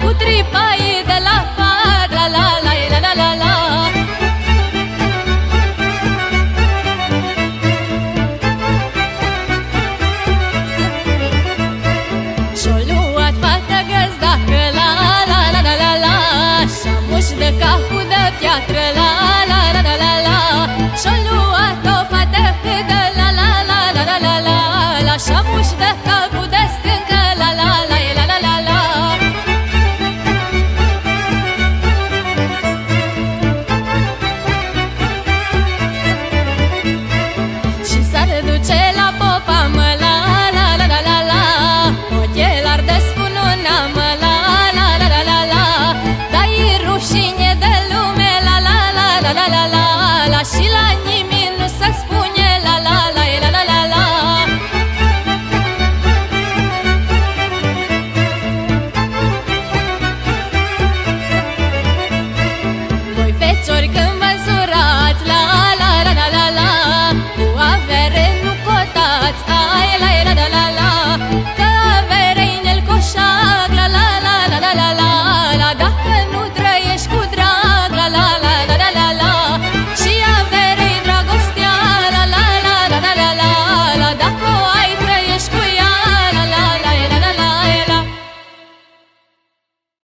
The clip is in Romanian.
cu tripaie de la fara la la la la la la Și-o luat fata găzdacă la la la la la la Și-a de capul de piatră la la la la la la Și-o চরকা